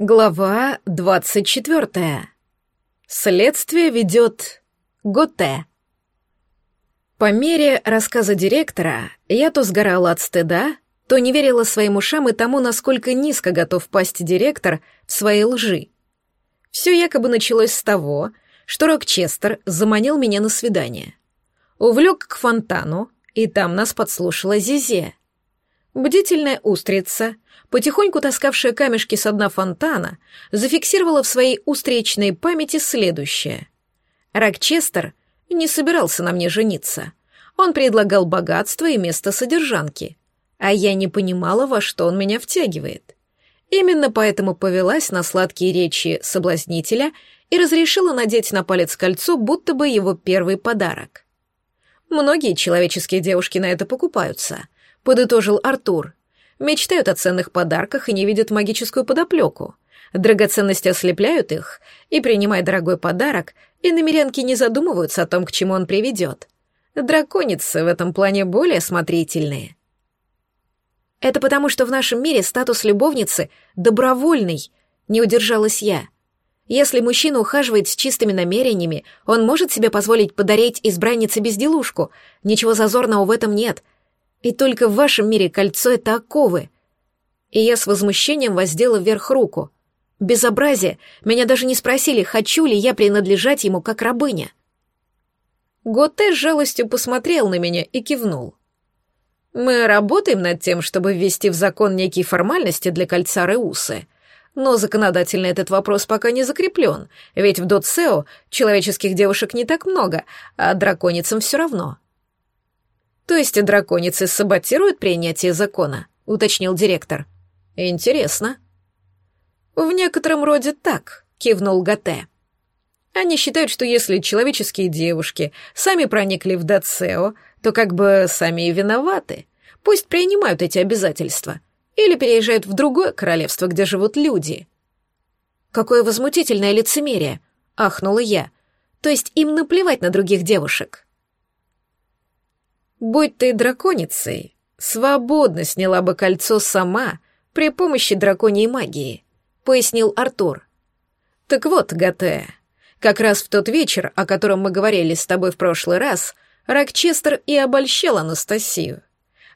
Глава двадцать четвертая. Следствие ведет Готе. По мере рассказа директора я то сгорала от стыда, то не верила своим ушам и тому, насколько низко готов пасть директор в своей лжи. Все якобы началось с того, что Рокчестер заманил меня на свидание. Увлек к фонтану, и там нас подслушала Зизе. Бдительная устрица — потихоньку таскавшая камешки с дна фонтана, зафиксировала в своей устричной памяти следующее. Рокчестер не собирался на мне жениться. Он предлагал богатство и место содержанки. А я не понимала, во что он меня втягивает. Именно поэтому повелась на сладкие речи соблазнителя и разрешила надеть на палец кольцо, будто бы его первый подарок. Многие человеческие девушки на это покупаются, подытожил Артур, мечтают о ценных подарках и не видят магическую подоплеку. Драгоценности ослепляют их, и, принимая дорогой подарок, и намерянки не задумываются о том, к чему он приведет. Драконицы в этом плане более осмотрительные. Это потому, что в нашем мире статус любовницы добровольный, не удержалась я. Если мужчина ухаживает с чистыми намерениями, он может себе позволить подарить избраннице безделушку. Ничего зазорного в этом нет — и только в вашем мире кольцо — это оковы. И я с возмущением воздела вверх руку. Безобразие! Меня даже не спросили, хочу ли я принадлежать ему как рабыня. Готе с жалостью посмотрел на меня и кивнул. Мы работаем над тем, чтобы ввести в закон некие формальности для кольца Реусы. Но законодательно этот вопрос пока не закреплен, ведь в Дотсео человеческих девушек не так много, а драконицам все равно. То есть драконицы саботируют принятие закона, уточнил директор. Интересно. В некотором роде так, кивнул Гате. Они считают, что если человеческие девушки сами проникли в Дацео, то как бы сами и виноваты. Пусть принимают эти обязательства. Или переезжают в другое королевство, где живут люди. Какое возмутительное лицемерие, ахнула я. То есть им наплевать на других девушек. Будь ты драконицей, свободно сняла бы кольцо сама при помощи драконьей магии, пояснил Артур. Так вот, Гате, как раз в тот вечер, о котором мы говорили с тобой в прошлый раз, Рокчестер и обольщал Анастасию.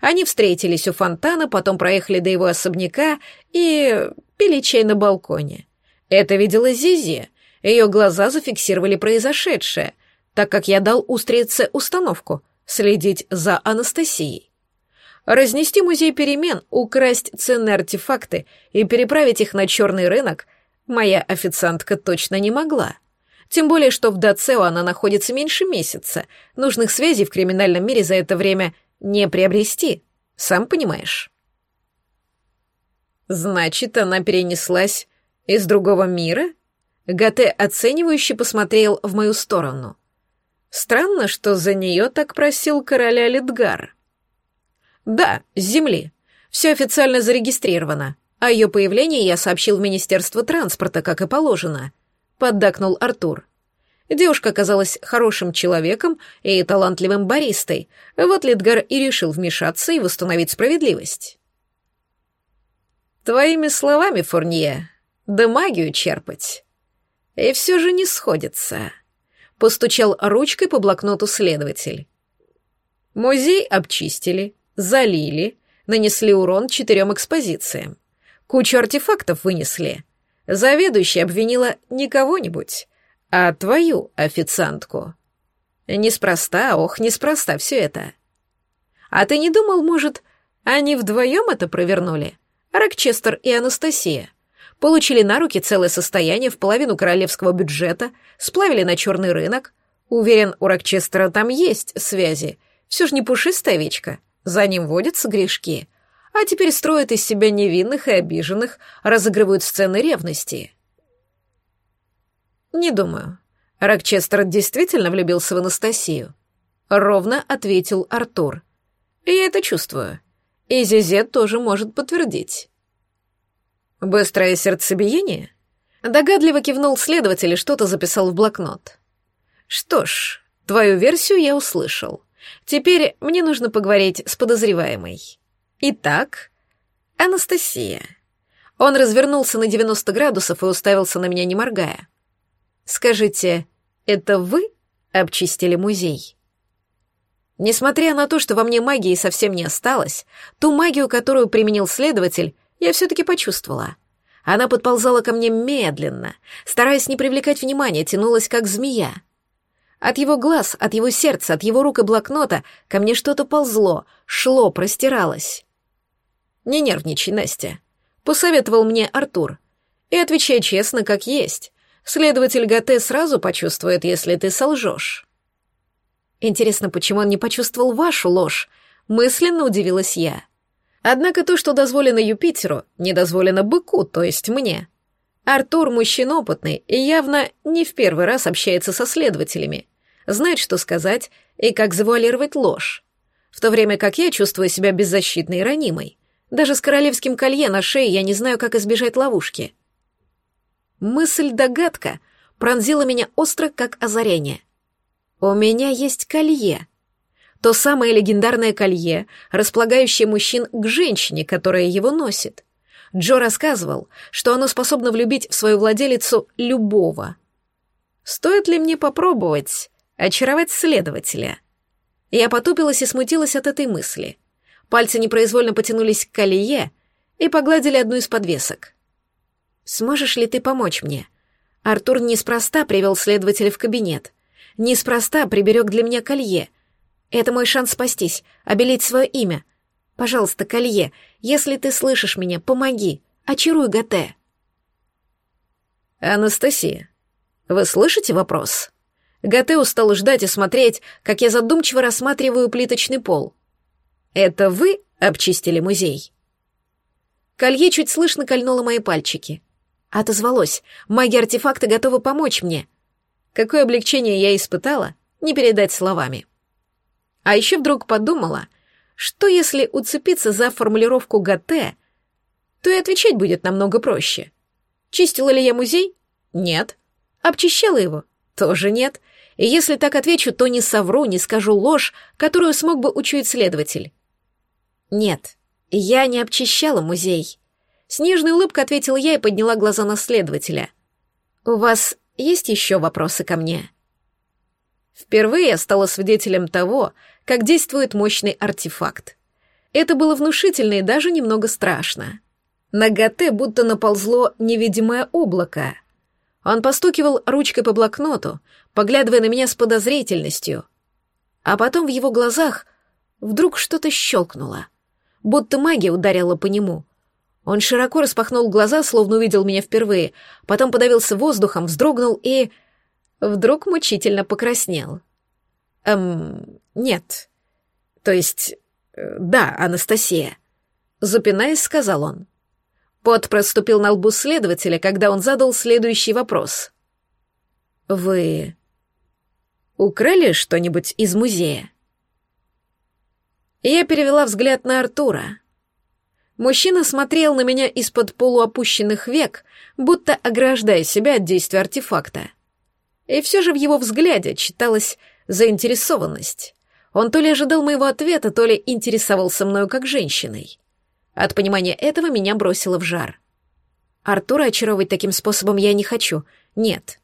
Они встретились у фонтана, потом проехали до его особняка и пили чай на балконе. Это видела Зизи. Ее глаза зафиксировали произошедшее, так как я дал устрице установку — следить за Анастасией. Разнести музей перемен, украсть ценные артефакты и переправить их на черный рынок моя официантка точно не могла. Тем более, что в Дацео она находится меньше месяца. Нужных связей в криминальном мире за это время не приобрести, сам понимаешь. Значит, она перенеслась из другого мира? Гате оценивающе посмотрел в мою сторону. Странно, что за нее так просил короля Литгар. Да, с земли. Все официально зарегистрировано. О ее появлении я сообщил в Министерство транспорта, как и положено. Поддакнул Артур. Девушка оказалась хорошим человеком и талантливым баристой. Вот Литгар и решил вмешаться и восстановить справедливость. Твоими словами, Фурнье, да магию черпать. И все же не сходится. Постучал ручкой по блокноту следователь. Музей обчистили, залили, нанесли урон четырем экспозициям. Кучу артефактов вынесли. Заведующая обвинила не кого-нибудь, а твою официантку. Неспроста, ох, неспроста все это. А ты не думал, может, они вдвоем это провернули? Рокчестер и Анастасия получили на руки целое состояние в половину королевского бюджета, сплавили на черный рынок. Уверен, у Рокчестера там есть связи. Все же не пушистая овечка, за ним водятся грешки. А теперь строят из себя невинных и обиженных, разыгрывают сцены ревности. Не думаю. Рокчестер действительно влюбился в Анастасию. Ровно ответил Артур. Я это чувствую. И Зизет тоже может подтвердить. Быстрое сердцебиение? Догадливо кивнул следователь и что-то записал в блокнот. Что ж, твою версию я услышал. Теперь мне нужно поговорить с подозреваемой. Итак, Анастасия. Он развернулся на 90 градусов и уставился на меня, не моргая. «Скажите, это вы обчистили музей?» Несмотря на то, что во мне магии совсем не осталось, ту магию, которую применил следователь, я все-таки почувствовала. Она подползала ко мне медленно, стараясь не привлекать внимания, тянулась как змея. От его глаз, от его сердца, от его рук и блокнота ко мне что-то ползло, шло, простиралось. «Не нервничай, Настя», — посоветовал мне Артур. «И отвечай честно, как есть. Следователь ГТ сразу почувствует, если ты солжешь». Интересно, почему он не почувствовал вашу ложь? Мысленно удивилась я. Однако то, что дозволено Юпитеру, не дозволено быку, то есть мне. Артур мужчина опытный и явно не в первый раз общается со следователями. Знает, что сказать и как завуалировать ложь. В то время как я чувствую себя беззащитной и ранимой. Даже с королевским колье на шее я не знаю, как избежать ловушки. Мысль-догадка пронзила меня остро, как озарение — у меня есть колье. То самое легендарное колье, располагающее мужчин к женщине, которая его носит. Джо рассказывал, что оно способно влюбить в свою владелицу любого. Стоит ли мне попробовать очаровать следователя? Я потупилась и смутилась от этой мысли. Пальцы непроизвольно потянулись к колье и погладили одну из подвесок. «Сможешь ли ты помочь мне?» Артур неспроста привел следователя в кабинет — Неспроста приберег для меня колье. Это мой шанс спастись, обелить свое имя. Пожалуйста, колье, если ты слышишь меня, помоги. Очаруй Гате. Анастасия, вы слышите вопрос? Гате устал ждать и смотреть, как я задумчиво рассматриваю плиточный пол. Это вы обчистили музей? Колье чуть слышно кольнуло мои пальчики. Отозвалось. Маги-артефакты готовы помочь мне. Какое облегчение я испытала, не передать словами. А еще вдруг подумала, что если уцепиться за формулировку ГТ, то и отвечать будет намного проще. Чистила ли я музей? Нет. Обчищала его? Тоже нет. И если так отвечу, то не совру, не скажу ложь, которую смог бы учуять следователь. Нет, я не обчищала музей. С нежной улыбкой ответила я и подняла глаза на следователя. «У вас есть еще вопросы ко мне?» Впервые я стала свидетелем того, как действует мощный артефакт. Это было внушительно и даже немного страшно. На Гате будто наползло невидимое облако. Он постукивал ручкой по блокноту, поглядывая на меня с подозрительностью. А потом в его глазах вдруг что-то щелкнуло, будто магия ударила по нему — он широко распахнул глаза, словно увидел меня впервые, потом подавился воздухом, вздрогнул и... Вдруг мучительно покраснел. «Эм, нет. То есть... Э, да, Анастасия». Запинаясь, сказал он. Пот проступил на лбу следователя, когда он задал следующий вопрос. «Вы украли что-нибудь из музея?» Я перевела взгляд на Артура. Мужчина смотрел на меня из-под полуопущенных век, будто ограждая себя от действия артефакта. И все же в его взгляде читалась заинтересованность. Он то ли ожидал моего ответа, то ли интересовался мною как женщиной. От понимания этого меня бросило в жар. Артура очаровывать таким способом я не хочу. Нет.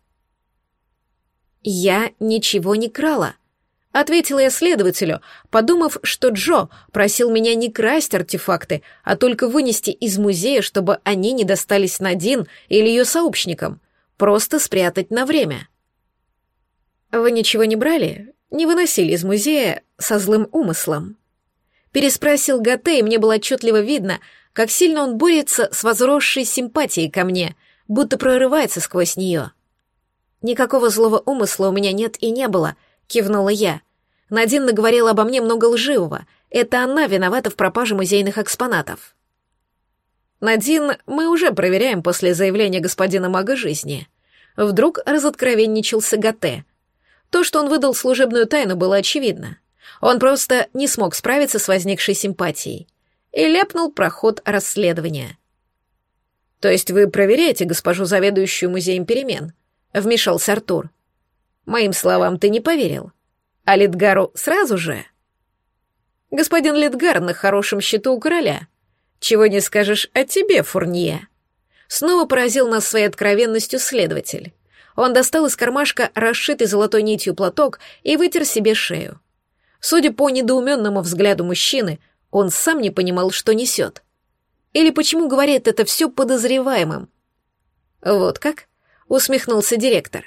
Я ничего не крала, Ответила я следователю, подумав, что Джо просил меня не красть артефакты, а только вынести из музея, чтобы они не достались Надин или ее сообщникам, просто спрятать на время. «Вы ничего не брали? Не выносили из музея со злым умыслом?» Переспросил Гате, и мне было отчетливо видно, как сильно он борется с возросшей симпатией ко мне, будто прорывается сквозь нее. «Никакого злого умысла у меня нет и не было», — кивнула я. Надин наговорила обо мне много лживого. Это она виновата в пропаже музейных экспонатов. Надин мы уже проверяем после заявления господина мага жизни. Вдруг разоткровенничался Гате. То, что он выдал служебную тайну, было очевидно. Он просто не смог справиться с возникшей симпатией. И ляпнул проход расследования. «То есть вы проверяете госпожу заведующую музеем перемен?» — вмешался Артур. «Моим словам ты не поверил. А Литгару сразу же? Господин Литгар на хорошем счету у короля. Чего не скажешь о тебе, Фурнье. Снова поразил нас своей откровенностью следователь. Он достал из кармашка расшитый золотой нитью платок и вытер себе шею. Судя по недоуменному взгляду мужчины, он сам не понимал, что несет. Или почему говорит это все подозреваемым. «Вот как?» — усмехнулся директор.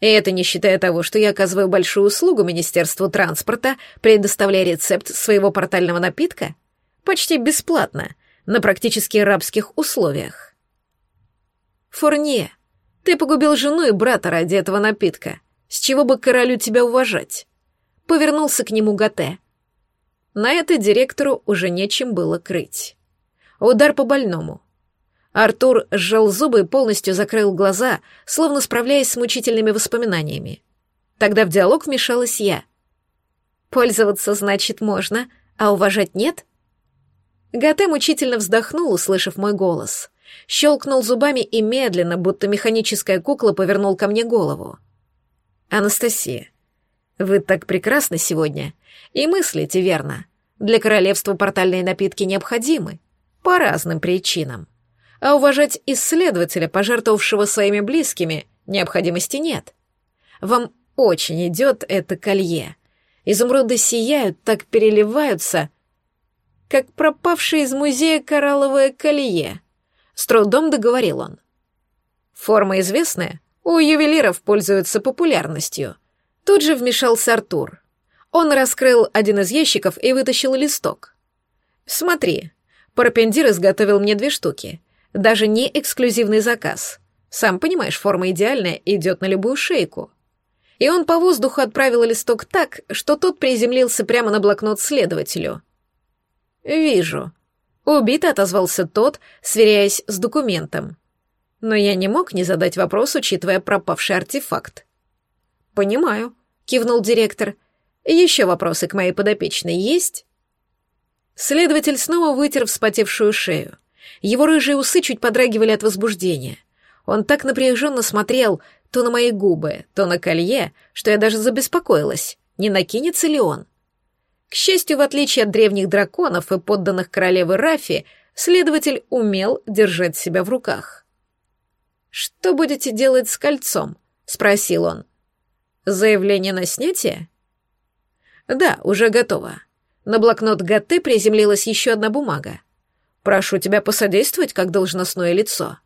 И это не считая того, что я оказываю большую услугу Министерству транспорта, предоставляя рецепт своего портального напитка? Почти бесплатно, на практически рабских условиях. Фурнье, ты погубил жену и брата ради этого напитка. С чего бы королю тебя уважать? Повернулся к нему Гате. На это директору уже нечем было крыть. Удар по больному. Артур сжал зубы и полностью закрыл глаза, словно справляясь с мучительными воспоминаниями. Тогда в диалог вмешалась я. «Пользоваться, значит, можно, а уважать нет?» Гате мучительно вздохнул, услышав мой голос. Щелкнул зубами и медленно, будто механическая кукла, повернул ко мне голову. «Анастасия, вы так прекрасны сегодня и мыслите верно. Для королевства портальные напитки необходимы. По разным причинам. А уважать исследователя, пожертвовавшего своими близкими, необходимости нет. Вам очень идет это колье. Изумруды сияют, так переливаются, как пропавшее из музея коралловое колье. С трудом договорил он. Форма известная, у ювелиров пользуется популярностью. Тут же вмешался Артур. Он раскрыл один из ящиков и вытащил листок. «Смотри, Парапендир изготовил мне две штуки. Даже не эксклюзивный заказ. Сам понимаешь, форма идеальная, идет на любую шейку». И он по воздуху отправил листок так, что тот приземлился прямо на блокнот следователю. «Вижу». Убито отозвался тот, сверяясь с документом. Но я не мог не задать вопрос, учитывая пропавший артефакт. «Понимаю», — кивнул директор. «Еще вопросы к моей подопечной есть?» Следователь снова вытер вспотевшую шею. Его рыжие усы чуть подрагивали от возбуждения. Он так напряженно смотрел то на мои губы, то на колье, что я даже забеспокоилась, не накинется ли он. К счастью, в отличие от древних драконов и подданных королевы Рафи, следователь умел держать себя в руках. «Что будете делать с кольцом?» — спросил он. «Заявление на снятие?» «Да, уже готово. На блокнот Гатты приземлилась еще одна бумага. Прошу тебя посодействовать как должностное лицо».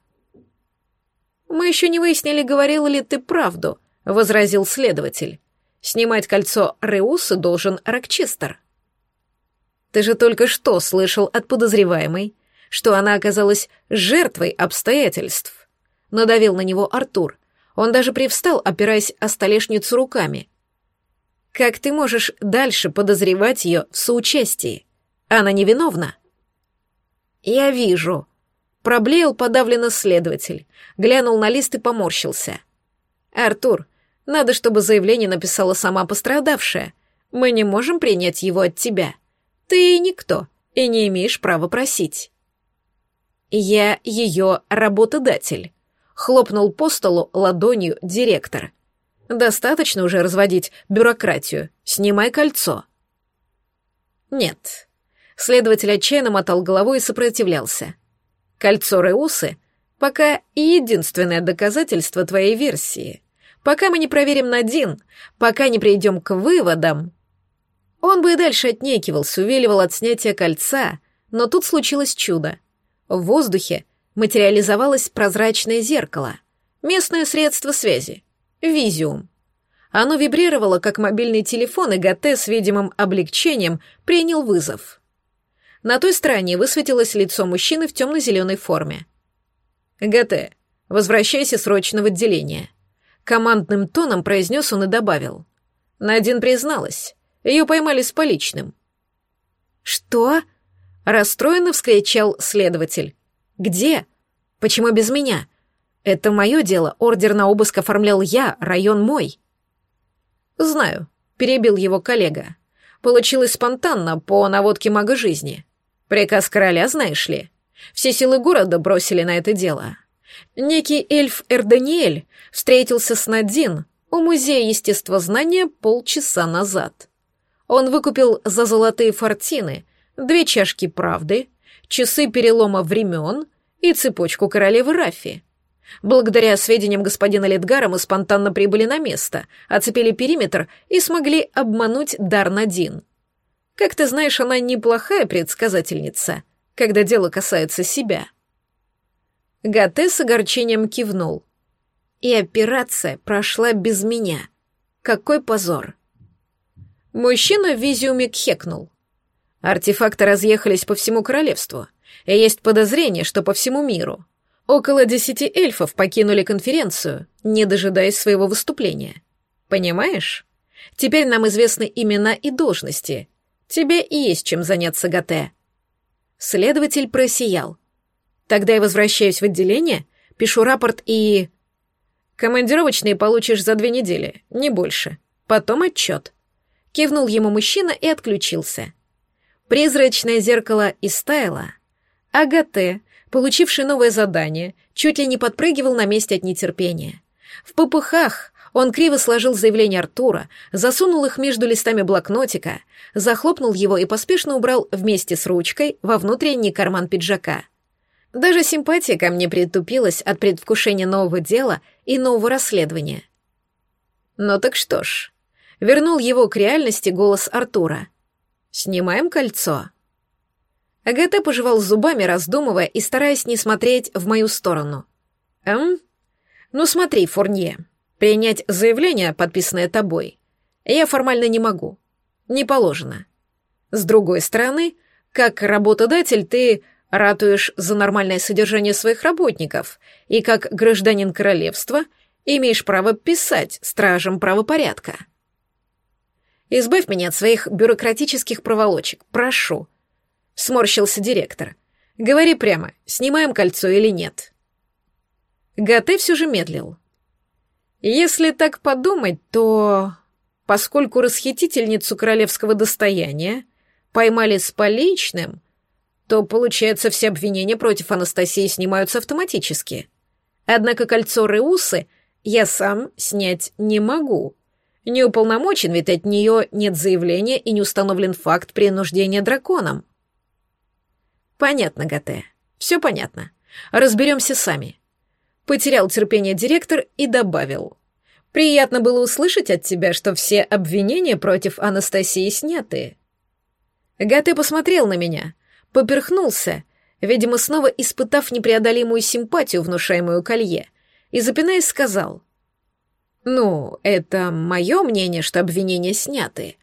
«Мы еще не выяснили, говорил ли ты правду», — возразил следователь. Снимать кольцо Реуса должен Рокчестер. Ты же только что слышал от подозреваемой, что она оказалась жертвой обстоятельств. Надавил на него Артур. Он даже привстал, опираясь о столешницу руками. Как ты можешь дальше подозревать ее в соучастии? Она невиновна. Я вижу. Проблеял подавленно следователь, глянул на лист и поморщился. Артур, надо, чтобы заявление написала сама пострадавшая. Мы не можем принять его от тебя. Ты никто, и не имеешь права просить. Я ее работодатель. Хлопнул по столу ладонью директор. Достаточно уже разводить бюрократию. Снимай кольцо. Нет. Следователь отчаянно мотал головой и сопротивлялся. Кольцо Реусы — пока единственное доказательство твоей версии. Пока мы не проверим Надин, пока не придем к выводам...» Он бы и дальше отнекивался, увиливал от снятия кольца, но тут случилось чудо. В воздухе материализовалось прозрачное зеркало, местное средство связи, визиум. Оно вибрировало, как мобильный телефон, и Гате с видимым облегчением принял вызов. На той стороне высветилось лицо мужчины в темно-зеленой форме. «Гате, возвращайся срочно в отделение. Командным тоном произнес он и добавил. Надин призналась. Ее поймали с поличным. «Что?» — расстроенно вскричал следователь. «Где? Почему без меня? Это мое дело, ордер на обыск оформлял я, район мой». «Знаю», — перебил его коллега. «Получилось спонтанно, по наводке мага жизни. Приказ короля, знаешь ли? Все силы города бросили на это дело. Некий эльф Эрданиэль встретился с Надин у Музея естествознания полчаса назад. Он выкупил за золотые фортины две чашки правды, часы перелома времен и цепочку королевы Рафи. Благодаря сведениям господина Ледгара мы спонтанно прибыли на место, оцепили периметр и смогли обмануть Дарнадин. Как ты знаешь, она неплохая предсказательница, когда дело касается себя. Гате с огорчением кивнул. И операция прошла без меня. Какой позор. Мужчина в визиуме кхекнул. Артефакты разъехались по всему королевству, и есть подозрение, что по всему миру. Около десяти эльфов покинули конференцию, не дожидаясь своего выступления. Понимаешь? Теперь нам известны имена и должности. Тебе и есть чем заняться, Гате. Следователь просиял. Тогда я возвращаюсь в отделение, пишу рапорт и... Командировочные получишь за две недели, не больше. Потом отчет. Кивнул ему мужчина и отключился. Призрачное зеркало истаяло, а Гате получивший новое задание, чуть ли не подпрыгивал на месте от нетерпения. В попыхах он криво сложил заявление Артура, засунул их между листами блокнотика, захлопнул его и поспешно убрал вместе с ручкой во внутренний карман пиджака. Даже симпатия ко мне притупилась от предвкушения нового дела и нового расследования. Ну так что ж, вернул его к реальности голос Артура. «Снимаем кольцо». Агата пожевал зубами, раздумывая и стараясь не смотреть в мою сторону. «Эм? Ну смотри, Фурнье, принять заявление, подписанное тобой, я формально не могу. Не положено. С другой стороны, как работодатель ты ратуешь за нормальное содержание своих работников, и как гражданин королевства имеешь право писать стражам правопорядка. Избавь меня от своих бюрократических проволочек, прошу», — сморщился директор. «Говори прямо, снимаем кольцо или нет?» Гате все же медлил. «Если так подумать, то...» Поскольку расхитительницу королевского достояния поймали с поличным, то, получается, все обвинения против Анастасии снимаются автоматически. Однако кольцо Реусы я сам снять не могу. Не уполномочен, ведь от нее нет заявления и не установлен факт принуждения драконом. Понятно, Гате. Все понятно. Разберемся сами. Потерял терпение директор и добавил. Приятно было услышать от тебя, что все обвинения против Анастасии сняты. Гате посмотрел на меня, поперхнулся, видимо, снова испытав непреодолимую симпатию, внушаемую колье, и, запинаясь, сказал. «Ну, это мое мнение, что обвинения сняты,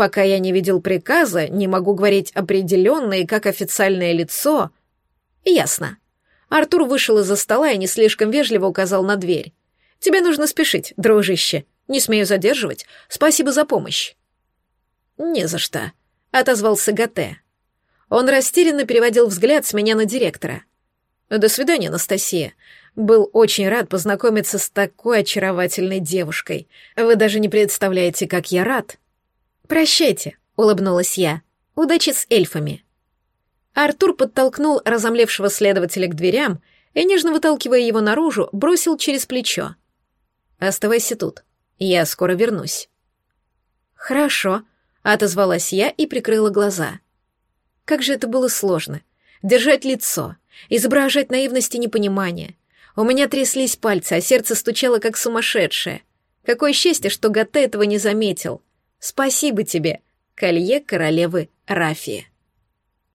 Пока я не видел приказа, не могу говорить определенно и как официальное лицо. Ясно. Артур вышел из-за стола и не слишком вежливо указал на дверь. Тебе нужно спешить, дружище. Не смею задерживать. Спасибо за помощь. Не за что, отозвался Гате. Он растерянно переводил взгляд с меня на директора. До свидания, Анастасия. Был очень рад познакомиться с такой очаровательной девушкой. Вы даже не представляете, как я рад. «Прощайте», — улыбнулась я. «Удачи с эльфами». Артур подтолкнул разомлевшего следователя к дверям и, нежно выталкивая его наружу, бросил через плечо. «Оставайся тут. Я скоро вернусь». «Хорошо», — отозвалась я и прикрыла глаза. Как же это было сложно. Держать лицо, изображать наивность и непонимание. У меня тряслись пальцы, а сердце стучало как сумасшедшее. Какое счастье, что Гатте этого не заметил. Спасибо тебе, колье королевы Рафии.